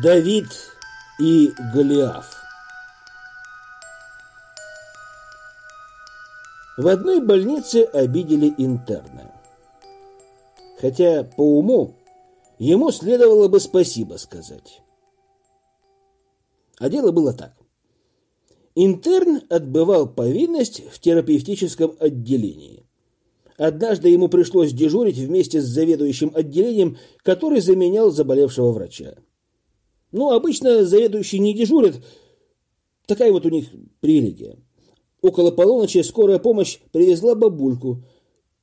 Давид и Голиаф В одной больнице обидели интерна. Хотя по уму ему следовало бы спасибо сказать. А дело было так. Интерн отбывал повинность в терапевтическом отделении. Однажды ему пришлось дежурить вместе с заведующим отделением, который заменял заболевшего врача. Ну, обычно заведующий не дежурит. Такая вот у них привилегия. Около полуночи скорая помощь привезла бабульку,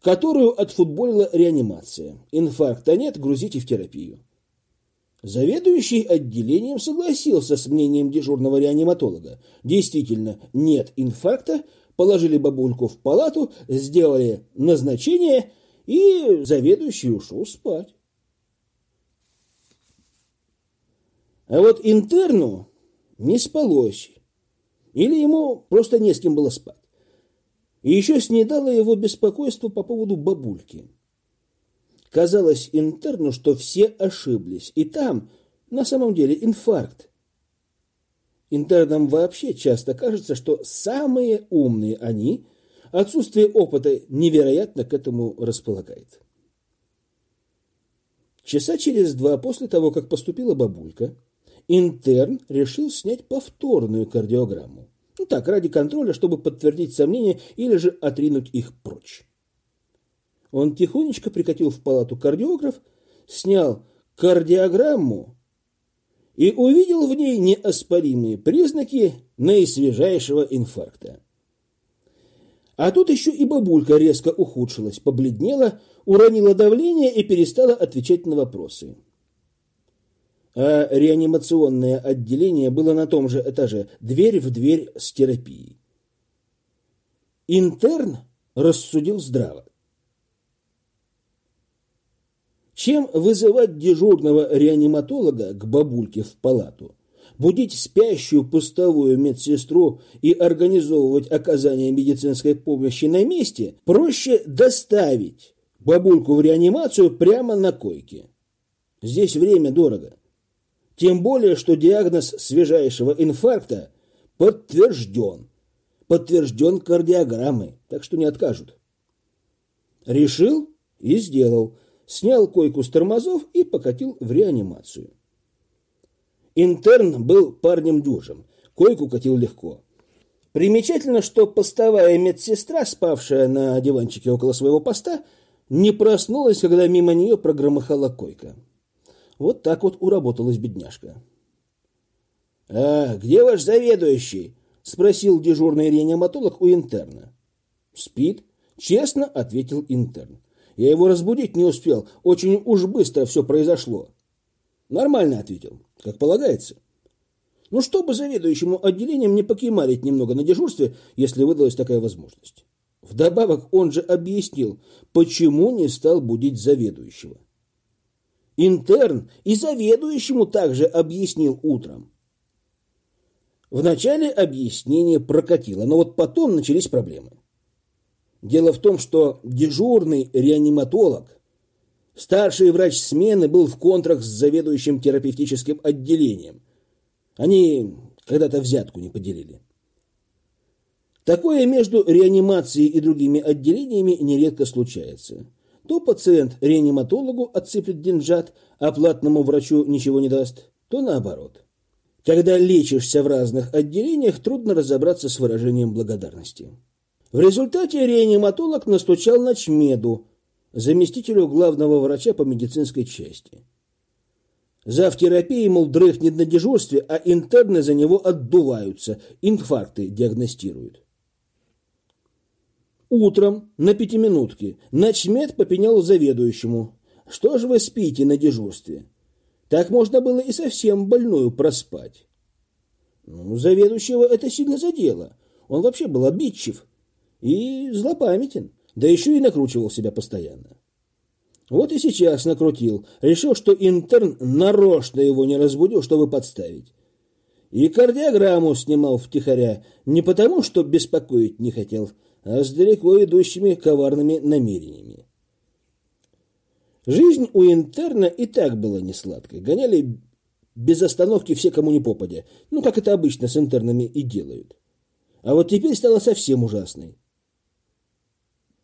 которую отфутболила реанимация. Инфаркта нет, грузите в терапию. Заведующий отделением согласился с мнением дежурного реаниматолога. Действительно, нет инфаркта, положили бабульку в палату, сделали назначение, и заведующий ушел спать. А вот интерну не спалось. Или ему просто не с кем было спать. И еще снедало его беспокойство по поводу бабульки. Казалось интерну, что все ошиблись. И там, на самом деле, инфаркт. Интернам вообще часто кажется, что самые умные они, отсутствие опыта невероятно к этому располагает. Часа через два после того, как поступила бабулька, интерн решил снять повторную кардиограмму. Ну так, ради контроля, чтобы подтвердить сомнения или же отринуть их прочь. Он тихонечко прикатил в палату кардиограф, снял кардиограмму и увидел в ней неоспоримые признаки наисвежайшего инфаркта. А тут еще и бабулька резко ухудшилась, побледнела, уронила давление и перестала отвечать на вопросы а реанимационное отделение было на том же этаже, дверь в дверь с терапией. Интерн рассудил здраво. Чем вызывать дежурного реаниматолога к бабульке в палату, будить спящую пустовую медсестру и организовывать оказание медицинской помощи на месте, проще доставить бабульку в реанимацию прямо на койке. Здесь время дорого. Тем более, что диагноз свежайшего инфаркта подтвержден. Подтвержден кардиограммой, так что не откажут. Решил и сделал. Снял койку с тормозов и покатил в реанимацию. Интерн был парнем дюжим. Койку катил легко. Примечательно, что постовая медсестра, спавшая на диванчике около своего поста, не проснулась, когда мимо нее прогромыхала койка. Вот так вот уработалась бедняжка. «А где ваш заведующий?» – спросил дежурный реаниматолог у интерна. «Спит», – честно ответил интерн. «Я его разбудить не успел, очень уж быстро все произошло». «Нормально», – ответил, – «как полагается». Ну, чтобы заведующему отделением не покемарить немного на дежурстве, если выдалась такая возможность. Вдобавок он же объяснил, почему не стал будить заведующего. Интерн и заведующему также объяснил утром. Вначале объяснение прокатило, но вот потом начались проблемы. Дело в том, что дежурный реаниматолог, старший врач смены, был в контракт с заведующим терапевтическим отделением. Они когда-то взятку не поделили. Такое между реанимацией и другими отделениями нередко случается то пациент реаниматологу отсыплет деньжат, а платному врачу ничего не даст, то наоборот. Когда лечишься в разных отделениях, трудно разобраться с выражением благодарности. В результате реаниматолог настучал на Чмеду, заместителю главного врача по медицинской части. Зав терапии, мол, дрыхнет на дежурстве, а интерны за него отдуваются, инфаркты диагностируют. Утром на пятиминутке начмет попенял заведующему. Что же вы спите на дежурстве? Так можно было и совсем больную проспать. Ну, заведующего это сильно задело. Он вообще был обидчив и злопамятен, да еще и накручивал себя постоянно. Вот и сейчас накрутил, решил, что интерн нарочно его не разбудил, чтобы подставить. И кардиограмму снимал втихаря не потому, что беспокоить не хотел, а с далеко идущими коварными намерениями. Жизнь у интерна и так была несладкой. Гоняли без остановки все, кому не попадя. Ну, как это обычно с интернами и делают. А вот теперь стало совсем ужасной.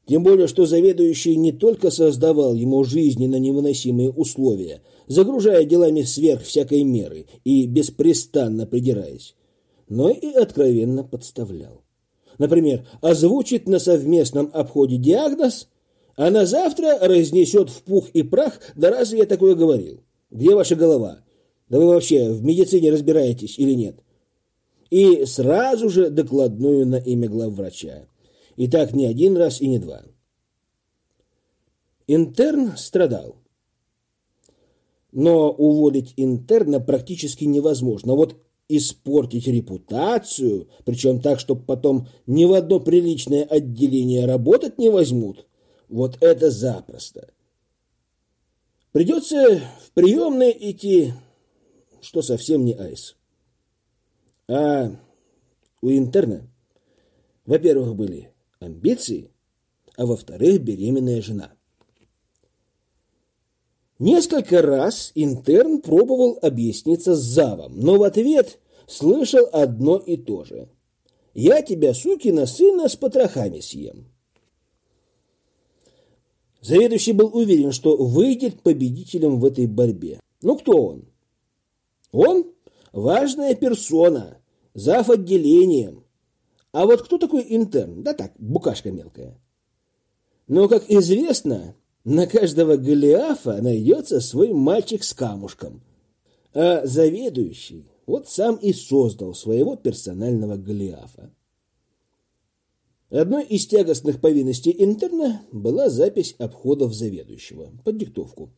Тем более, что заведующий не только создавал ему жизненно невыносимые условия, загружая делами сверх всякой меры и беспрестанно придираясь, но и откровенно подставлял. Например, озвучит на совместном обходе диагноз, а на завтра разнесет в пух и прах, да разве я такое говорил? Где ваша голова? Да вы вообще в медицине разбираетесь или нет? И сразу же докладную на имя главврача. И так не один раз и не два. Интерн страдал. Но уволить интерна практически невозможно. Вот испортить репутацию, причем так, чтобы потом ни в одно приличное отделение работать не возьмут, вот это запросто. Придется в приемные идти, что совсем не айс. А у интерна, во-первых, были амбиции, а во-вторых, беременная жена. Несколько раз интерн пробовал объясниться с завом, но в ответ слышал одно и то же. «Я тебя, сукина сына, с потрохами съем». Заведующий был уверен, что выйдет победителем в этой борьбе. Ну, кто он? Он – важная персона, зав. отделением, а вот кто такой интерн? Да так, букашка мелкая. Но, как известно, на каждого Голиафа найдется свой мальчик с камушком. А заведующий вот сам и создал своего персонального Голиафа. Одной из тягостных повинностей интерна была запись обходов заведующего под диктовку.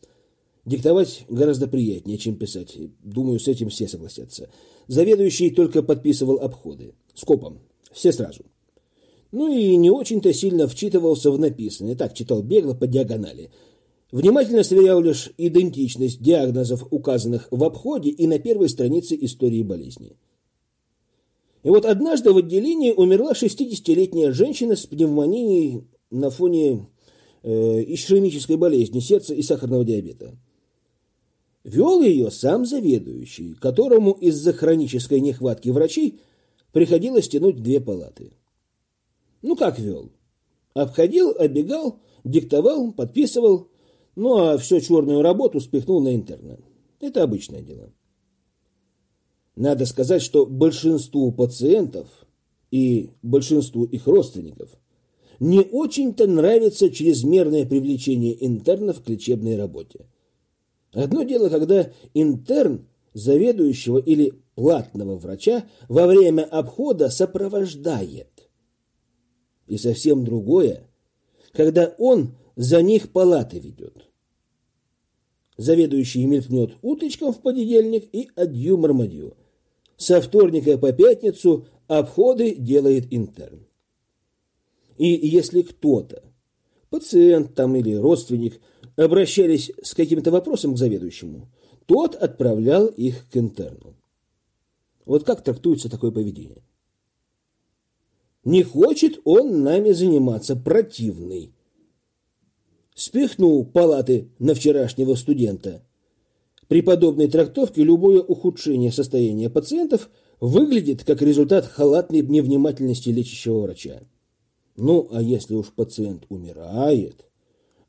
Диктовать гораздо приятнее, чем писать. Думаю, с этим все согласятся. Заведующий только подписывал обходы. Скопом. Все сразу. Ну и не очень-то сильно вчитывался в написанное. Так читал бегло по диагонали. Внимательно сверял лишь идентичность диагнозов, указанных в обходе и на первой странице истории болезни. И вот однажды в отделении умерла 60-летняя женщина с пневмонией на фоне э, ишемической болезни сердца и сахарного диабета. Вел ее сам заведующий, которому из-за хронической нехватки врачей приходилось тянуть две палаты. Ну, как вел? Обходил, оббегал, диктовал, подписывал, ну, а всю черную работу спихнул на интерна. Это обычное дело. Надо сказать, что большинству пациентов и большинству их родственников не очень-то нравится чрезмерное привлечение интернов к лечебной работе. Одно дело, когда интерн заведующего или платного врача во время обхода сопровождает. И совсем другое, когда он за них палаты ведет. Заведующий мелькнет уточком в понедельник и адью-мармадью. Со вторника по пятницу обходы делает интерн. И если кто-то, пациент там или родственник, обращались с каким-то вопросом к заведующему, тот отправлял их к интерну. Вот как трактуется такое поведение? Не хочет он нами заниматься, противный. Спихнул палаты на вчерашнего студента. При подобной трактовке любое ухудшение состояния пациентов выглядит как результат халатной невнимательности лечащего врача. Ну, а если уж пациент умирает,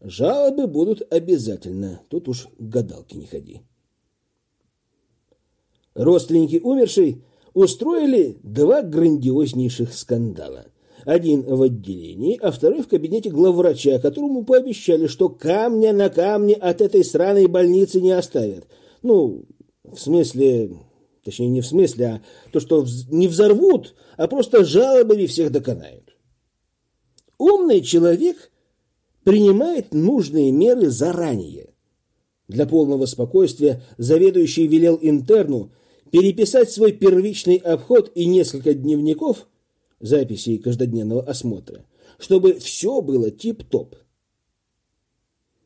жалобы будут обязательно. Тут уж гадалки не ходи. Родственники умершей устроили два грандиознейших скандала. Один в отделении, а второй в кабинете главврача, которому пообещали, что камня на камне от этой сраной больницы не оставят. Ну, в смысле, точнее не в смысле, а то, что не взорвут, а просто жалобами всех доконают. Умный человек принимает нужные меры заранее. Для полного спокойствия заведующий велел интерну переписать свой первичный обход и несколько дневников, записей каждодневного осмотра, чтобы все было тип-топ.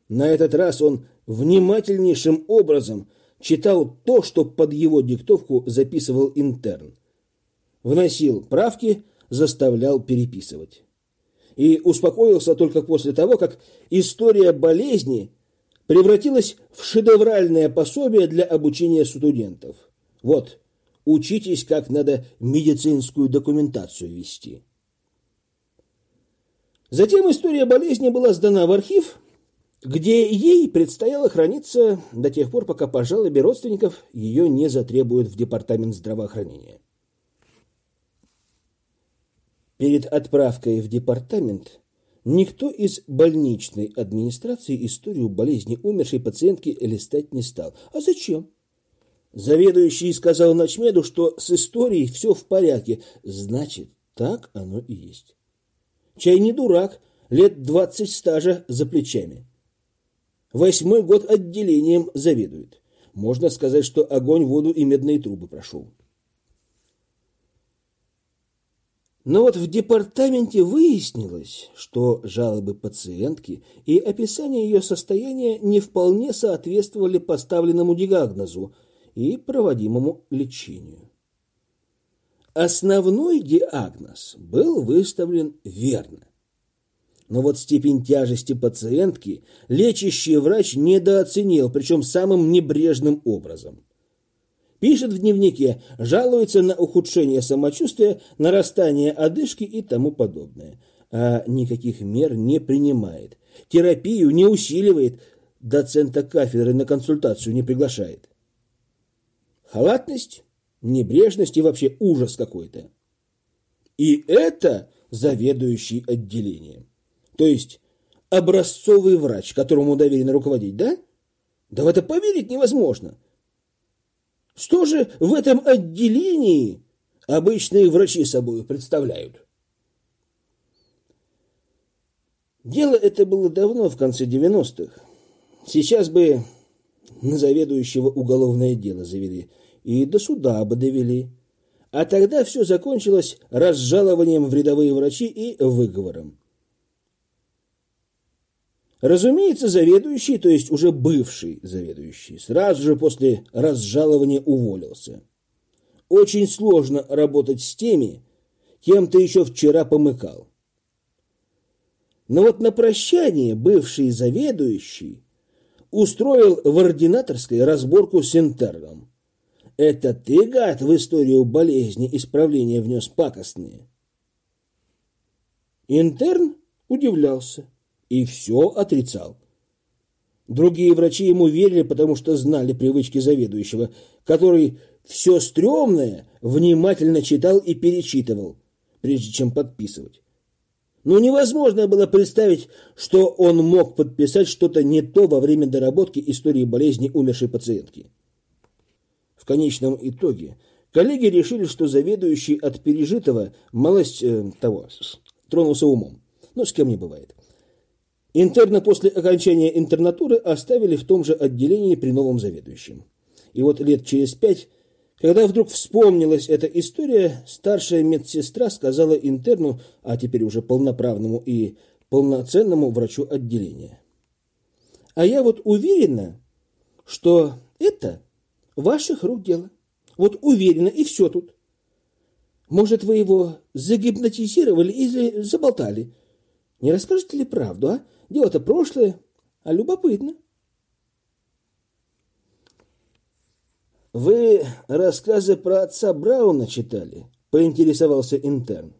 На этот раз он внимательнейшим образом читал то, что под его диктовку записывал интерн. Вносил правки, заставлял переписывать. И успокоился только после того, как история болезни превратилась в шедевральное пособие для обучения студентов. Вот, учитесь, как надо медицинскую документацию вести. Затем история болезни была сдана в архив, где ей предстояло храниться до тех пор, пока по жалобе родственников ее не затребуют в департамент здравоохранения. Перед отправкой в департамент никто из больничной администрации историю болезни умершей пациентки листать не стал. А зачем? Заведующий сказал Ночмеду, что с историей все в порядке. Значит, так оно и есть. Чай не дурак, лет двадцать стажа за плечами. Восьмой год отделением заведует. Можно сказать, что огонь, воду и медные трубы прошел. Но вот в департаменте выяснилось, что жалобы пациентки и описание ее состояния не вполне соответствовали поставленному диагнозу и проводимому лечению. Основной диагноз был выставлен верно. Но вот степень тяжести пациентки лечащий врач недооценил, причем самым небрежным образом. Пишет в дневнике, жалуется на ухудшение самочувствия, нарастание одышки и тому подобное. А никаких мер не принимает. Терапию не усиливает, доцента кафедры на консультацию не приглашает. Халатность, небрежность и вообще ужас какой-то. И это заведующий отделением. То есть образцовый врач, которому доверено руководить, да? Да в это поверить невозможно. Что же в этом отделении обычные врачи собой представляют? Дело это было давно, в конце 90-х. Сейчас бы на заведующего уголовное дело завели и до суда бы довели. А тогда все закончилось разжалованием в рядовые врачи и выговором. Разумеется, заведующий, то есть уже бывший заведующий, сразу же после разжалования уволился. Очень сложно работать с теми, кем ты еще вчера помыкал. Но вот на прощание бывший заведующий устроил в ординаторской разборку с интерном. Это ты, гад, в историю болезни исправления внес пакостные? Интерн удивлялся и все отрицал. Другие врачи ему верили, потому что знали привычки заведующего, который все стрёмное внимательно читал и перечитывал, прежде чем подписывать. Но невозможно было представить, что он мог подписать что-то не то во время доработки истории болезни умершей пациентки. В конечном итоге коллеги решили, что заведующий от пережитого малость э, того тронулся умом. Но с кем не бывает. Интерна после окончания интернатуры оставили в том же отделении при новом заведующем. И вот лет через пять, когда вдруг вспомнилась эта история, старшая медсестра сказала интерну, а теперь уже полноправному и полноценному врачу отделения. А я вот уверена, что это ваших рук дело. Вот уверена, и все тут. Может, вы его загипнотизировали или заболтали? Не расскажете ли правду, а? Дело-то прошлое, а любопытно. Вы рассказы про отца Брауна читали? Поинтересовался интерн.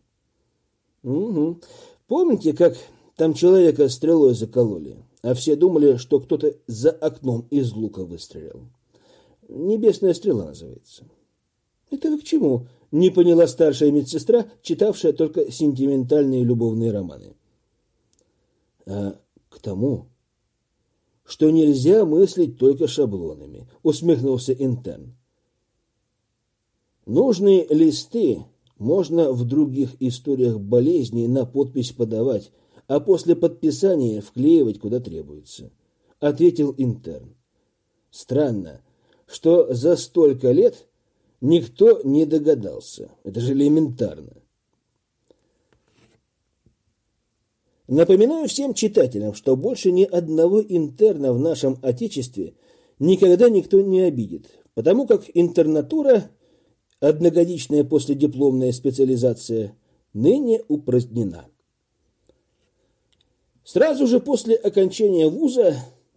Угу. Помните, как там человека стрелой закололи, а все думали, что кто-то за окном из лука выстрелил? Небесная стрела называется. Это к чему? Не поняла старшая медсестра, читавшая только сентиментальные любовные романы. А к тому, что нельзя мыслить только шаблонами, усмехнулся интерн. Нужные листы можно в других историях болезней на подпись подавать, а после подписания вклеивать куда требуется, ответил интерн. Странно, что за столько лет никто не догадался. Это же элементарно. Напоминаю всем читателям, что больше ни одного интерна в нашем Отечестве никогда никто не обидит, потому как интернатура, одногодичная последипломная специализация, ныне упразднена. Сразу же после окончания вуза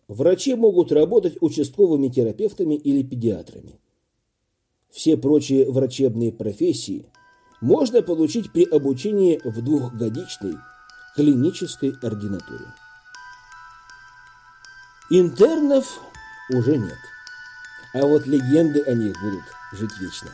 врачи могут работать участковыми терапевтами или педиатрами. Все прочие врачебные профессии можно получить при обучении в двухгодичной клинической ординатуре. Интернов уже нет, а вот легенды о них будут жить вечно.